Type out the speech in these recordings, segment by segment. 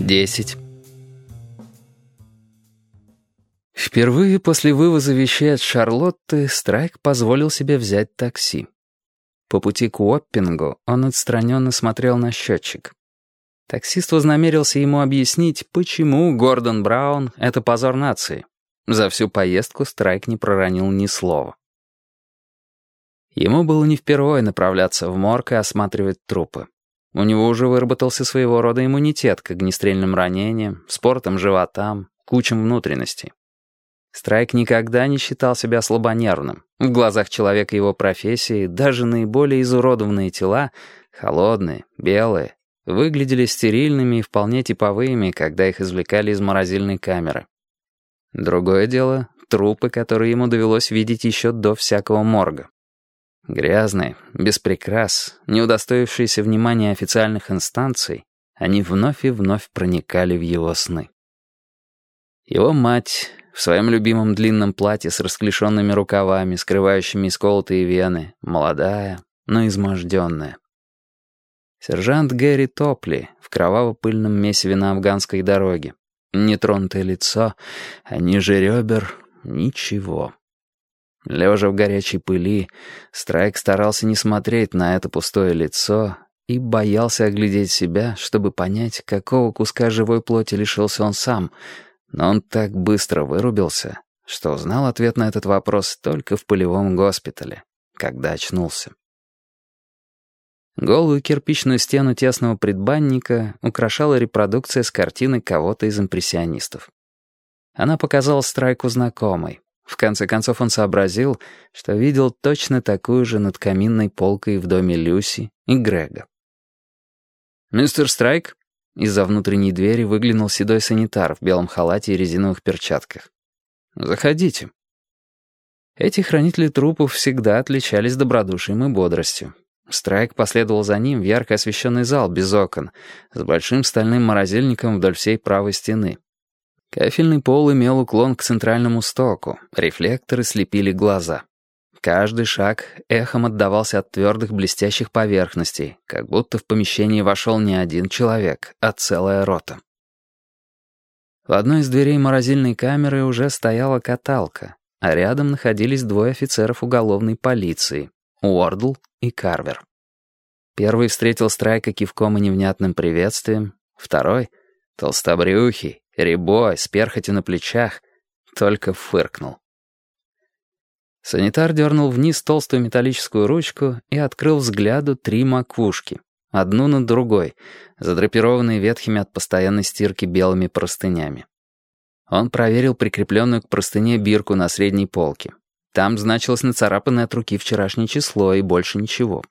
Десять. Впервые после вывоза вещей от Шарлотты Страйк позволил себе взять такси. По пути к Уоппингу он отстраненно смотрел на счетчик. Таксист вознамерился ему объяснить, почему Гордон Браун — это позор нации. За всю поездку Страйк не проронил ни слова. Ему было не впервые направляться в морг и осматривать трупы. У него уже выработался своего рода иммунитет к огнестрельным ранениям, спортом животам, кучам внутренностей. Страйк никогда не считал себя слабонервным. В глазах человека его профессии даже наиболее изуродованные тела, холодные, белые, выглядели стерильными и вполне типовыми, когда их извлекали из морозильной камеры. Другое дело — трупы, которые ему довелось видеть еще до всякого морга. Грязные, без прикрас, не удостоившиеся внимания официальных инстанций, они вновь и вновь проникали в его сны. Его мать в своем любимом длинном платье с расклешенными рукавами, скрывающими исколотые вены, молодая, но изможденная. Сержант Гэри Топли в кроваво-пыльном месиве на афганской дороге. Нетронутое лицо, а ниже ребер — ничего. Лежа в горячей пыли, Страйк старался не смотреть на это пустое лицо и боялся оглядеть себя, чтобы понять, какого куска живой плоти лишился он сам, но он так быстро вырубился, что узнал ответ на этот вопрос только в полевом госпитале, когда очнулся. Голую кирпичную стену тесного предбанника украшала репродукция с картины кого-то из импрессионистов. Она показалась Страйку знакомой, в конце концов он сообразил, что видел точно такую же над каминной полкой в доме Люси и Грега. «Мистер Страйк?» Из-за внутренней двери выглянул седой санитар в белом халате и резиновых перчатках. «Заходите». Эти хранители трупов всегда отличались добродушием и бодростью. Страйк последовал за ним в ярко освещенный зал без окон, с большим стальным морозильником вдоль всей правой стены. Кафельный пол имел уклон к центральному стоку, рефлекторы слепили глаза. Каждый шаг эхом отдавался от твердых блестящих поверхностей, как будто в помещении вошел не один человек, а целая рота. В одной из дверей морозильной камеры уже стояла каталка, а рядом находились двое офицеров уголовной полиции — Уордл и Карвер. Первый встретил Страйка кивком и невнятным приветствием, второй — толстобрюхий, рябой, с перхотью на плечах, только фыркнул. Санитар дернул вниз толстую металлическую ручку и открыл взгляду три макушки, одну над другой, задрапированные ветхими от постоянной стирки белыми простынями. Он проверил прикрепленную к простыне бирку на средней полке. Там значилось нацарапанное от руки вчерашнее число и больше ничего.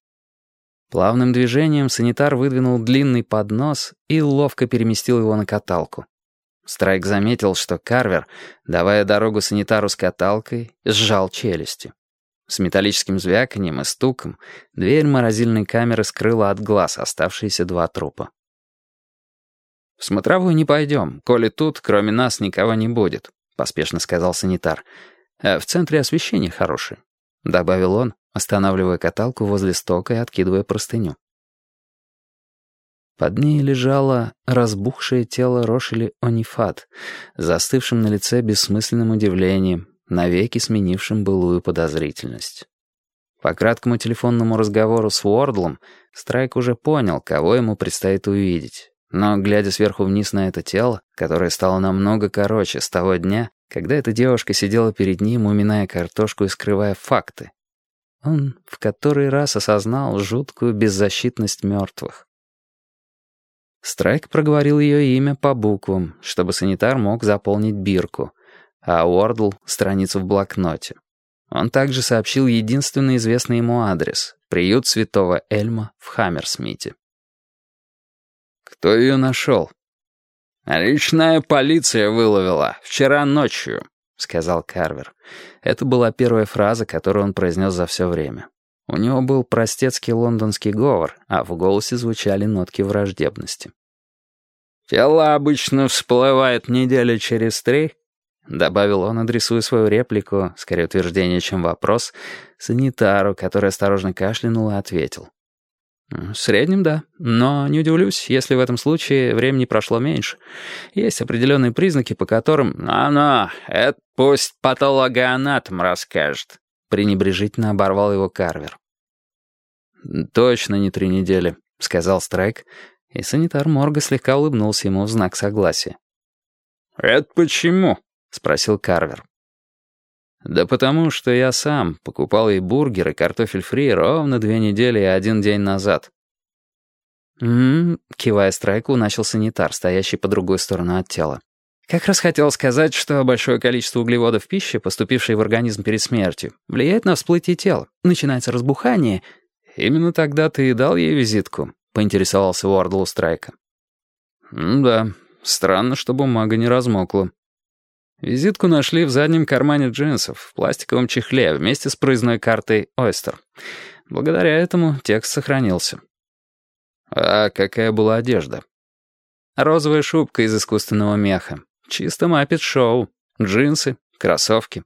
Плавным движением санитар выдвинул длинный поднос и ловко переместил его на каталку. Страйк заметил, что Карвер, давая дорогу санитару с каталкой, сжал челюсти. С металлическим звяканием и стуком дверь морозильной камеры скрыла от глаз оставшиеся два трупа. «В смотровую не пойдем, коли тут, кроме нас, никого не будет», — поспешно сказал санитар. «А в центре освещение хорошее», — добавил он, останавливая каталку возле стока и откидывая простыню. Под ней лежало разбухшее тело Рошели Онифат, застывшим на лице бессмысленным удивлением, навеки сменившим былую подозрительность. По краткому телефонному разговору с Уордлом Страйк уже понял, кого ему предстоит увидеть. Но, глядя сверху вниз на это тело, которое стало намного короче с того дня, когда эта девушка сидела перед ним, уминая картошку и скрывая факты, он в который раз осознал жуткую беззащитность мертвых. Страйк проговорил ее имя по буквам, чтобы санитар мог заполнить бирку, а Уордл — страницу в блокноте. Он также сообщил единственный известный ему адрес — приют святого Эльма в Хаммерсмите. «Кто ее нашел?» «Личная полиция выловила. Вчера ночью», — сказал Карвер. Это была первая фраза, которую он произнес за все время. У него был простецкий лондонский говор, а в голосе звучали нотки враждебности. «Тело обычно всплывает недели через три», — добавил он, адресуя свою реплику, скорее утверждение, чем вопрос, санитару, который осторожно кашлянул и ответил. В среднем, да. Но не удивлюсь, если в этом случае времени прошло меньше. Есть определенные признаки, по которым... «Ну-ну, это пусть патологоанатом расскажет», — пренебрежительно оборвал его Карвер. «Точно не три недели», — сказал Страйк, и санитар морга слегка улыбнулся ему в знак согласия. «Это почему?» — спросил Карвер. «Да потому что я сам покупал ей бургер и картофель фри ровно две недели и один день назад». «М-м-м», кивая страйку, начал санитар, стоящий по другой сторону от тела. «Как раз хотел сказать, что большое количество углеводов в пище, поступившей в организм перед смертью, влияет на всплытие тела. Начинается разбухание. Именно тогда ты и дал ей визитку», — поинтересовался Уордл у страйка. «Да, странно, что бумага не размокла». Визитку нашли в заднем кармане джинсов, в пластиковом чехле, вместе с проездной картой «Ойстер». Благодаря этому текст сохранился. А какая была одежда? Розовая шубка из искусственного меха. Чисто маппет-шоу. Джинсы, кроссовки.